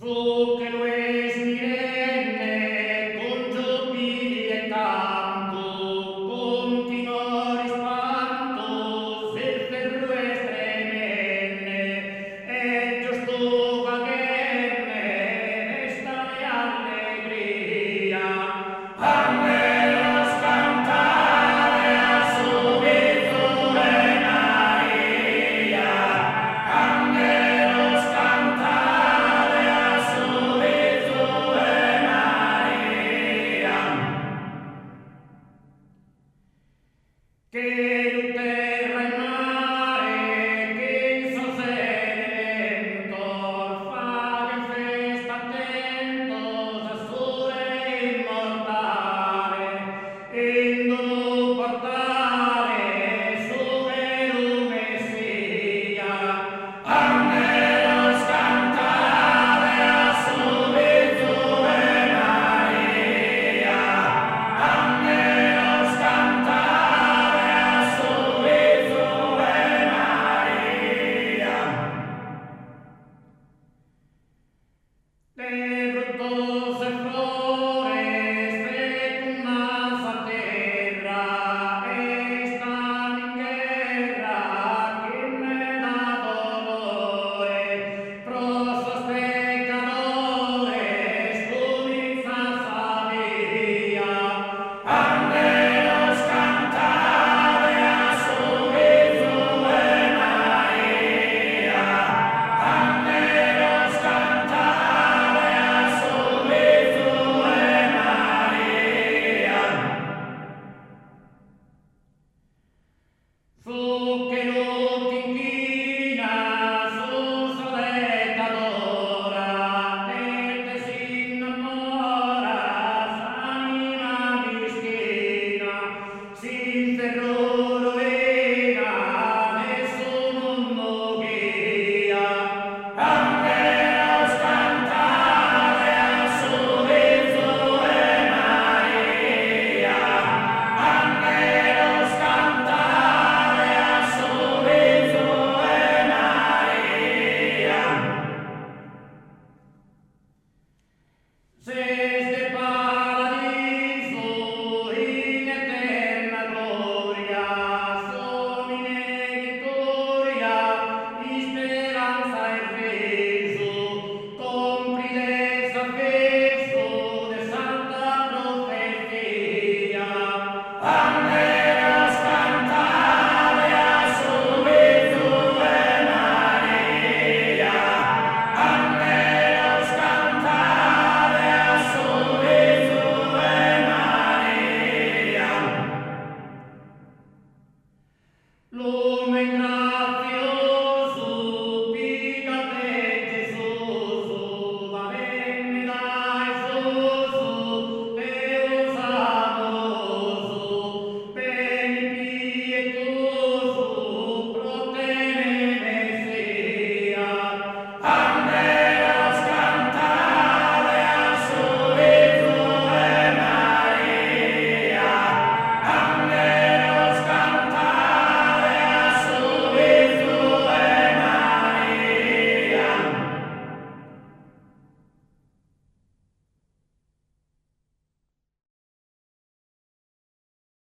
So Ding! Sing! Lord